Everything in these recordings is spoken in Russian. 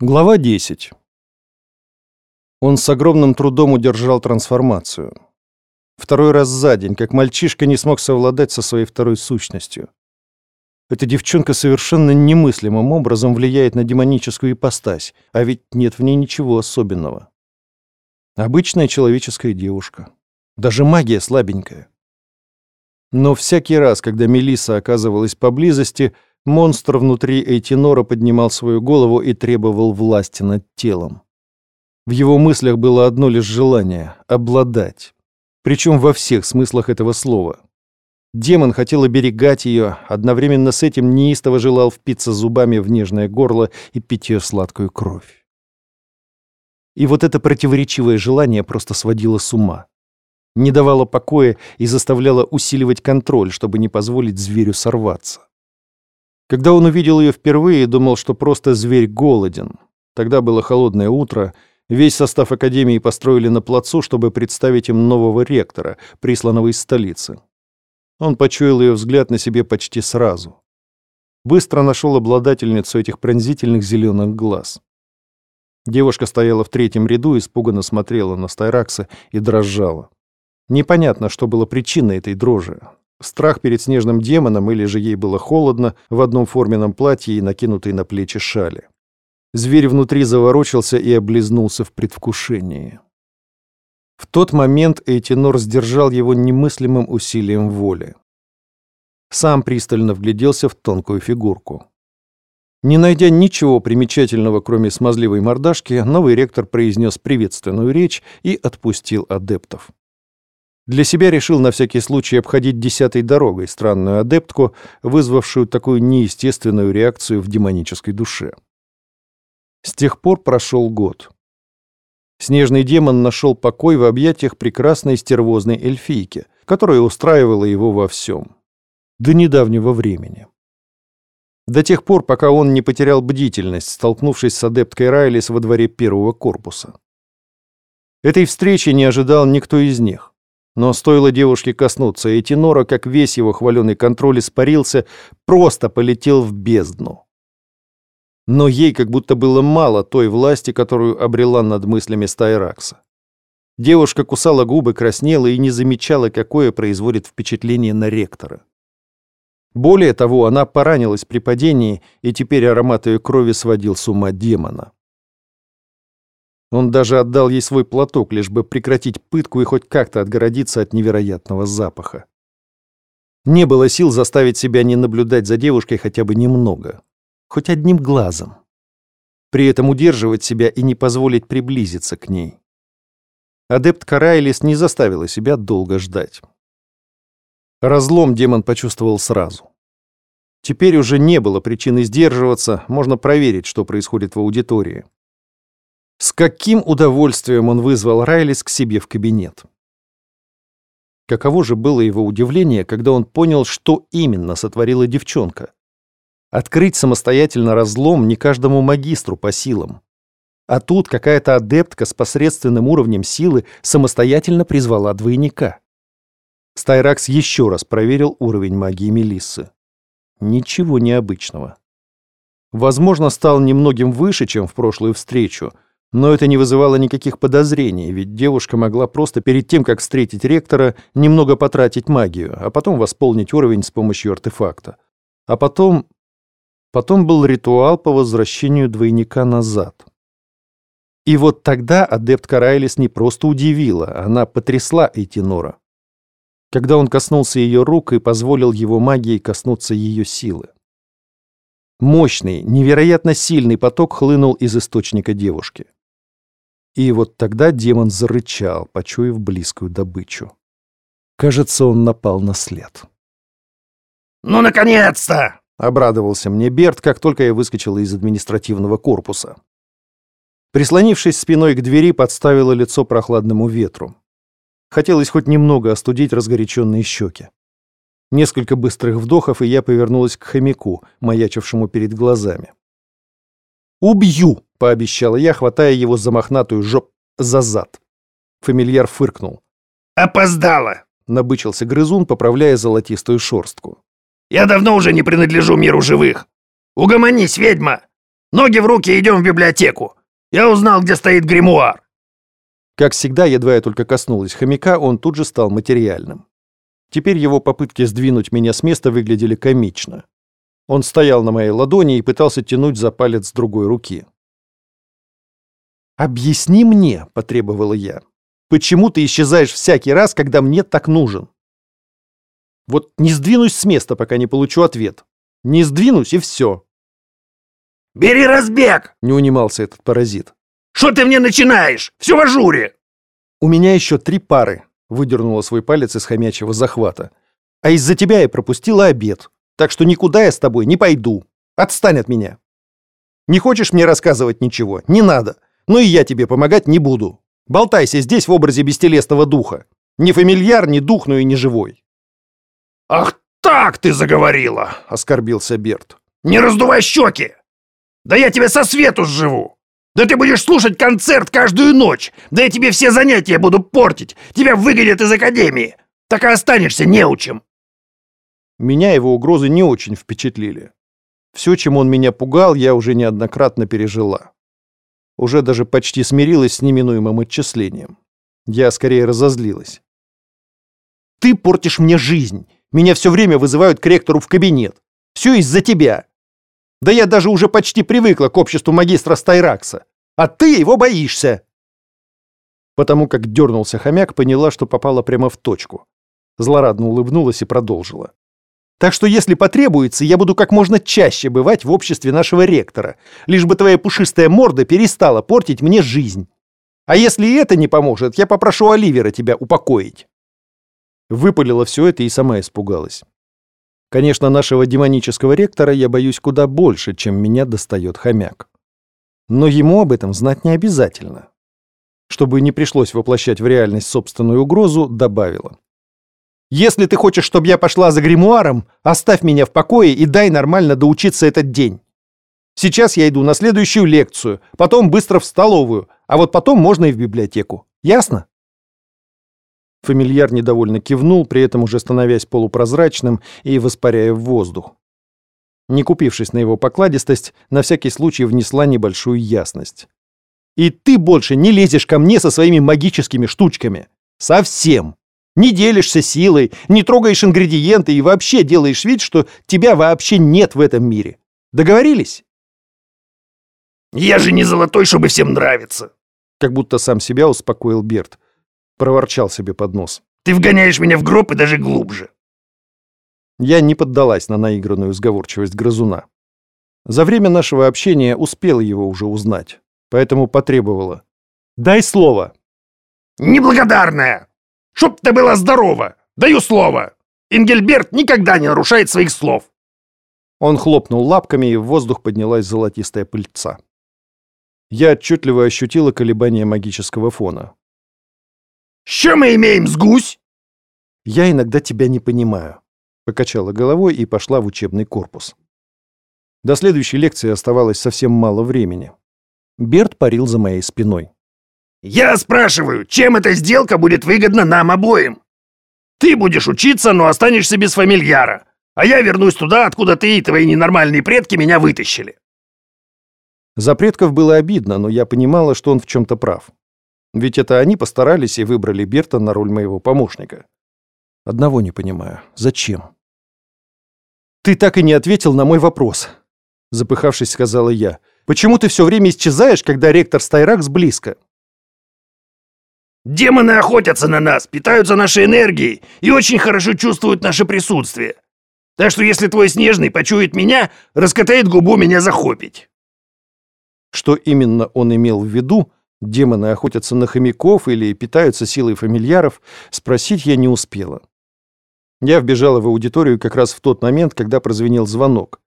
Глава 10. Он с огромным трудом удержал трансформацию. Второй раз за день, как мальчишка не смог совладать со своей второй сущностью. Эта девчонка совершенно немыслимым образом влияет на демоническую ипостась, а ведь нет в ней ничего особенного. Обычная человеческая девушка. Даже магия слабенькая. Но всякий раз, когда Мелиса оказывалась поблизости, монстр внутри Эйтинора поднимал свою голову и требовал власти над телом. В его мыслях было одно лишь желание — обладать. Причем во всех смыслах этого слова. Демон хотел оберегать ее, одновременно с этим неистово желал впиться зубами в нежное горло и пить ее сладкую кровь. И вот это противоречивое желание просто сводило с ума. Не давало покоя и заставляло усиливать контроль, чтобы не позволить зверю сорваться. Когда он увидел ее впервые, думал, что просто зверь голоден. Тогда было холодное утро, весь состав Академии построили на плацу, чтобы представить им нового ректора, присланного из столицы. Он почуял ее взгляд на себе почти сразу. Быстро нашел обладательницу этих пронзительных зеленых глаз. Девушка стояла в третьем ряду, испуганно смотрела на Стайракса и дрожала. Непонятно, что было причиной этой дрожи. Страх перед снежным демоном или же ей было холодно в одном форменном платье и накинутой на плечи шали. Зверь внутри заворочился и облизнулся в предвкушении. В тот момент Эйтинор сдержал его немыслимым усилием воли. Сам пристально вгляделся в тонкую фигурку. Не найдя ничего примечательного, кроме смазливой мордашки, новый ректор произнес приветственную речь и отпустил адептов. Для себя решил на всякий случай обходить десятой дорогой странную адептку, вызвавшую такую неестественную реакцию в демонической душе. С тех пор прошел год. Снежный демон нашел покой в объятиях прекрасной стервозной эльфийки, которая устраивала его во всем. До недавнего времени. До тех пор, пока он не потерял бдительность, столкнувшись с адепткой Райлис во дворе первого корпуса. Этой встречи не ожидал никто из них. Но стоило девушке коснуться, и Тенора, как весь его хваленый контроль испарился, просто полетел в бездну. Но ей как будто было мало той власти, которую обрела над мыслями Стайракса. Девушка кусала губы, краснела и не замечала, какое производит впечатление на ректора. Более того, она поранилась при падении, и теперь аромат ее крови сводил с ума демона. Он даже отдал ей свой платок, лишь бы прекратить пытку и хоть как-то отгородиться от невероятного запаха. Не было сил заставить себя не наблюдать за девушкой хотя бы немного хоть одним глазом. При этом удерживать себя и не позволить приблизиться к ней. Адепт Карайлис не заставила себя долго ждать. Разлом демон почувствовал сразу. Теперь уже не было причины сдерживаться, можно проверить, что происходит в аудитории. С каким удовольствием он вызвал Райлис к себе в кабинет. Каково же было его удивление, когда он понял, что именно сотворила девчонка. Открыть самостоятельно разлом не каждому магистру по силам. А тут какая-то адептка с посредственным уровнем силы самостоятельно призвала двойника. Стайракс еще раз проверил уровень магии Мелиссы. Ничего необычного. Возможно, стал немногим выше, чем в прошлую встречу, но это не вызывало никаких подозрений, ведь девушка могла просто перед тем, как встретить ректора, немного потратить магию, а потом восполнить уровень с помощью артефакта. А потом Потом был ритуал по возвращению двойника назад. И вот тогда адепт Карайлис не просто удивила, она потрясла Эйтинора. Когда он коснулся ее рук и позволил его магии коснуться ее силы. Мощный, невероятно сильный поток хлынул из источника девушки. И вот тогда демон зарычал, почуяв близкую добычу. Кажется, он напал на след. «Ну, наконец-то!» Обрадовался мне Берт, как только я выскочила из административного корпуса. Прислонившись спиной к двери, подставила лицо прохладному ветру. Хотелось хоть немного остудить разгоряченные щеки. Несколько быстрых вдохов, и я повернулась к хомяку, маячившему перед глазами. «Убью!» — пообещала я, хватая его за мохнатую жоп... за зад. Фамильяр фыркнул. «Опоздала!» — набычился грызун, поправляя золотистую шорстку. Я давно уже не принадлежу миру живых. Угомонись, ведьма! Ноги в руки, идем в библиотеку. Я узнал, где стоит гримуар. Как всегда, едва я только коснулась хомяка, он тут же стал материальным. Теперь его попытки сдвинуть меня с места выглядели комично. Он стоял на моей ладони и пытался тянуть за палец другой руки. «Объясни мне», — потребовала я, — «почему ты исчезаешь всякий раз, когда мне так нужен?» Вот не сдвинусь с места, пока не получу ответ. Не сдвинусь, и все. «Бери разбег!» — не унимался этот паразит. Что ты мне начинаешь? Все в ажуре!» «У меня еще три пары», — выдернула свой палец из хомячьего захвата. «А из-за тебя я пропустила обед, так что никуда я с тобой не пойду. Отстань от меня. Не хочешь мне рассказывать ничего? Не надо. Ну и я тебе помогать не буду. Болтайся здесь в образе бестелесного духа. Не фамильяр, не дух, но и не живой». «Ах так ты заговорила!» — оскорбился Берт. «Не раздувай щеки! Да я тебя со свету сживу! Да ты будешь слушать концерт каждую ночь! Да я тебе все занятия буду портить! Тебя выгонят из академии! Так и останешься неучим!» Меня его угрозы не очень впечатлили. Все, чем он меня пугал, я уже неоднократно пережила. Уже даже почти смирилась с неминуемым отчислением. Я скорее разозлилась. «Ты портишь мне жизнь! Меня все время вызывают к ректору в кабинет! Все из-за тебя! Да я даже уже почти привыкла к обществу магистра Стайракса. А ты его боишься!» Потому как дернулся хомяк, поняла, что попала прямо в точку. Злорадно улыбнулась и продолжила. «Так что, если потребуется, я буду как можно чаще бывать в обществе нашего ректора, лишь бы твоя пушистая морда перестала портить мне жизнь. А если и это не поможет, я попрошу Оливера тебя упокоить». Выпалила все это и сама испугалась. Конечно, нашего демонического ректора я боюсь куда больше, чем меня достает хомяк. Но ему об этом знать не обязательно. Чтобы не пришлось воплощать в реальность собственную угрозу, добавила. «Если ты хочешь, чтобы я пошла за гримуаром, оставь меня в покое и дай нормально доучиться этот день. Сейчас я иду на следующую лекцию, потом быстро в столовую, а вот потом можно и в библиотеку. Ясно?» Фамильяр недовольно кивнул, при этом уже становясь полупрозрачным и воспаряя в воздух. Не купившись на его покладистость, на всякий случай внесла небольшую ясность. «И ты больше не лезешь ко мне со своими магическими штучками. Совсем. Не делишься силой, не трогаешь ингредиенты и вообще делаешь вид, что тебя вообще нет в этом мире. Договорились?» «Я же не золотой, чтобы всем нравиться!» Как будто сам себя успокоил Берт. Проворчал себе под нос. «Ты вгоняешь меня в гроб и даже глубже!» Я не поддалась на наигранную сговорчивость грызуна. За время нашего общения успела его уже узнать, поэтому потребовала. «Дай слово!» «Неблагодарная! Чтоб ты была здорова! Даю слово! Ингельберт никогда не нарушает своих слов!» Он хлопнул лапками, и в воздух поднялась золотистая пыльца. Я отчетливо ощутила колебания магического фона. Что мы имеем с гусь?» «Я иногда тебя не понимаю», — покачала головой и пошла в учебный корпус. До следующей лекции оставалось совсем мало времени. Берт парил за моей спиной. «Я спрашиваю, чем эта сделка будет выгодна нам обоим? Ты будешь учиться, но останешься без фамильяра, а я вернусь туда, откуда ты и твои ненормальные предки меня вытащили». За предков было обидно, но я понимала, что он в чем-то прав. Ведь это они постарались и выбрали Берта на роль моего помощника. Одного не понимаю. Зачем? «Ты так и не ответил на мой вопрос», — запыхавшись, сказала я. «Почему ты все время исчезаешь, когда ректор Стайракс близко?» «Демоны охотятся на нас, питаются нашей энергией и очень хорошо чувствуют наше присутствие. Так что если твой Снежный почует меня, раскатает губу меня захопить». Что именно он имел в виду, демоны охотятся на хомяков или питаются силой фамильяров, спросить я не успела. Я вбежала в аудиторию как раз в тот момент, когда прозвенел звонок.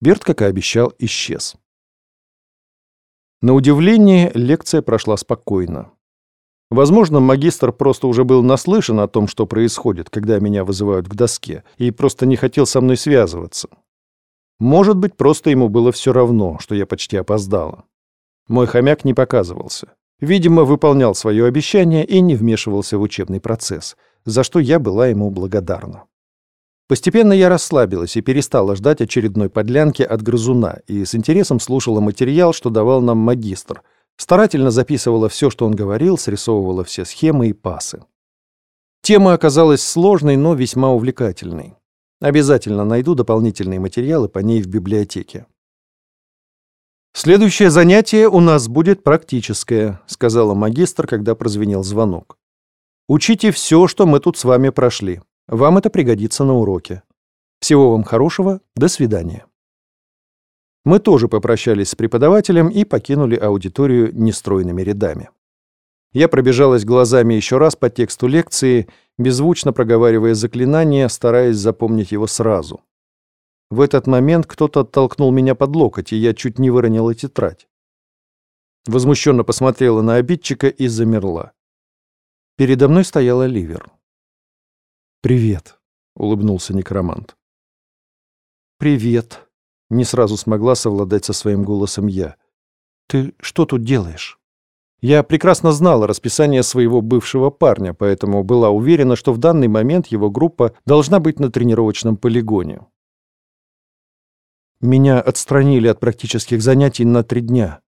Берт, как и обещал, исчез. На удивление, лекция прошла спокойно. Возможно, магистр просто уже был наслышан о том, что происходит, когда меня вызывают к доске, и просто не хотел со мной связываться. Может быть, просто ему было все равно, что я почти опоздала. Мой хомяк не показывался. Видимо, выполнял свое обещание и не вмешивался в учебный процесс, за что я была ему благодарна. Постепенно я расслабилась и перестала ждать очередной подлянки от грызуна и с интересом слушала материал, что давал нам магистр. Старательно записывала все, что он говорил, срисовывала все схемы и пасы. Тема оказалась сложной, но весьма увлекательной. Обязательно найду дополнительные материалы по ней в библиотеке. «Следующее занятие у нас будет практическое», — сказала магистр, когда прозвенел звонок. «Учите все, что мы тут с вами прошли. Вам это пригодится на уроке. Всего вам хорошего, до свидания. Мы тоже попрощались с преподавателем и покинули аудиторию нестройными рядами. Я пробежалась глазами еще раз по тексту лекции, беззвучно проговаривая заклинание, стараясь запомнить его сразу. В этот момент кто-то оттолкнул меня под локоть, и я чуть не выронила тетрадь. Возмущенно посмотрела на обидчика и замерла. Передо мной стояла Ливер. «Привет», — улыбнулся некромант. «Привет», — не сразу смогла совладать со своим голосом я. «Ты что тут делаешь?» Я прекрасно знала расписание своего бывшего парня, поэтому была уверена, что в данный момент его группа должна быть на тренировочном полигоне. Меня отстранили от практических занятий на три дня.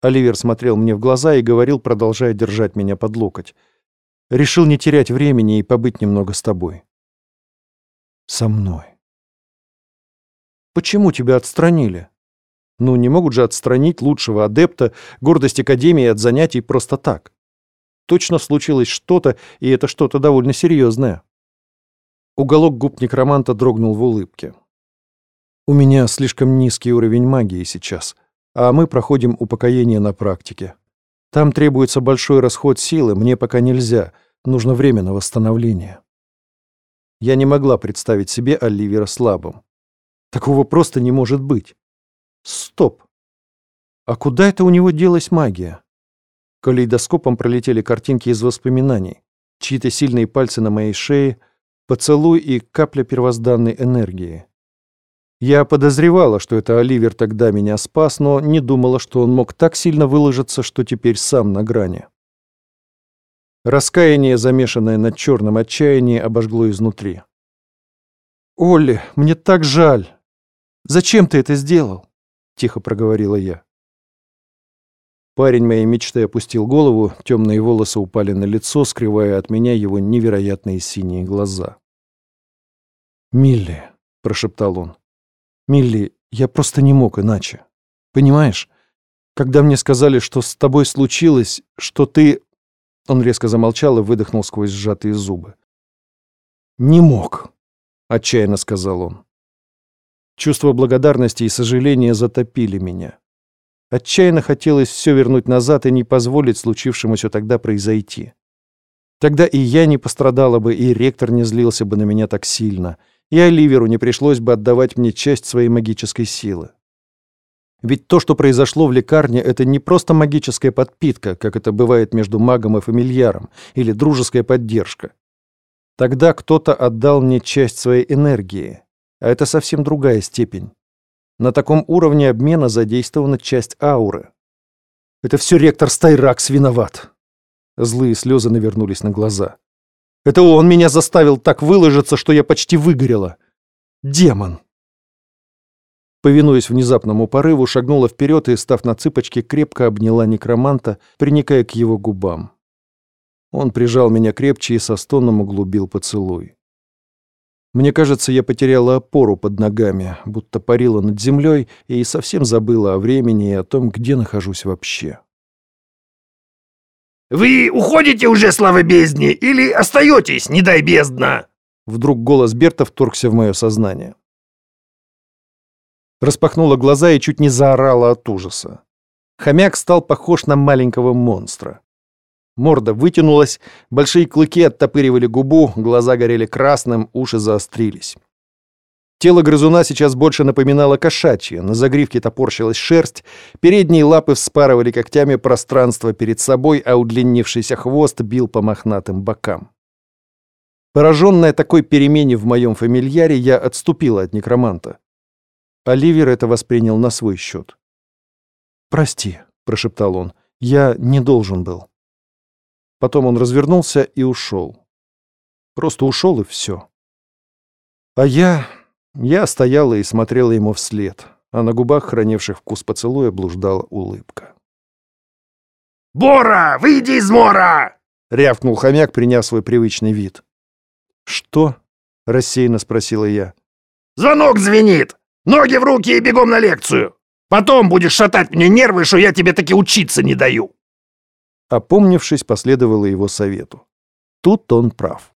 Оливер смотрел мне в глаза и говорил, продолжая держать меня под локоть. Решил не терять времени и побыть немного с тобой. Со мной. Почему тебя отстранили? Ну, не могут же отстранить лучшего адепта, гордость Академии от занятий просто так. Точно случилось что-то, и это что-то довольно серьезное. Уголок губ некроманта дрогнул в улыбке. У меня слишком низкий уровень магии сейчас, а мы проходим упокоение на практике. Там требуется большой расход силы, мне пока нельзя, нужно время на восстановление. Я не могла представить себе Оливера слабым. Такого просто не может быть. Стоп! А куда это у него делась магия? Калейдоскопом пролетели картинки из воспоминаний. Чьи-то сильные пальцы на моей шее, поцелуй и капля первозданной энергии. Я подозревала, что это Оливер тогда меня спас, но не думала, что он мог так сильно выложиться, что теперь сам на грани. Раскаяние, замешанное на черном отчаянии, обожгло изнутри. «Олли, мне так жаль! Зачем ты это сделал?» — тихо проговорила я. Парень моей мечты опустил голову, темные волосы упали на лицо, скрывая от меня его невероятные синие глаза. «Милли», — прошептал он, Милли, я просто не мог иначе. Понимаешь? Когда мне сказали, что с тобой случилось, что ты...» Он резко замолчал и выдохнул сквозь сжатые зубы. «Не мог», — отчаянно сказал он. Чувство благодарности и сожаления затопили меня. Отчаянно хотелось все вернуть назад и не позволить случившемуся тогда произойти. Тогда и я не пострадала бы, и ректор не злился бы на меня так сильно — и Оливеру не пришлось бы отдавать мне часть своей магической силы. Ведь то, что произошло в лекарне, это не просто магическая подпитка, как это бывает между магом и фамильяром, или дружеская поддержка. Тогда кто-то отдал мне часть своей энергии, а это совсем другая степень. На таком уровне обмена задействована часть ауры. Это все ректор Стайракс виноват. Злые слезы навернулись на глаза. Это он меня заставил так выложиться, что я почти выгорела. Демон. Повинуясь внезапному порыву, шагнула вперед и, став на цыпочки, крепко обняла некроманта, приникая к его губам. Он прижал меня крепче и со стоном углубил поцелуй. Мне кажется, я потеряла опору под ногами, будто парила над землей и совсем забыла о времени и о том, где нахожусь вообще. Вы уходите уже, слава бездне, или остаетесь, не дай бездна?» Вдруг голос Берта вторгся в мое сознание. Распахнула глаза и чуть не заорала от ужаса. Хомяк стал похож на маленького монстра. Морда вытянулась, большие клыки оттопыривали губу, глаза горели красным, уши заострились. Тело грызуна сейчас больше напоминало кошачье, на загривке топорщилась шерсть, передние лапы вспарывали когтями пространство перед собой, а удлинившийся хвост бил по мохнатым бокам. Пораженная такой перемене в моем фамильяре, я отступила от некроманта. Оливер это воспринял на свой счет. «Прости», — прошептал он, — «я не должен был». Потом он развернулся и ушел. Просто ушел и все. А я... Я стояла и смотрела ему вслед, а на губах, хранивших вкус поцелуя, блуждала улыбка. «Бора, выйди из мора!» — рявкнул хомяк, приняв свой привычный вид. «Что?» — рассеянно спросила я. «Звонок звенит! Ноги в руки и бегом на лекцию! Потом будешь шатать мне нервы, что я тебе таки учиться не даю!» Опомнившись, последовала его совету. Тут он прав.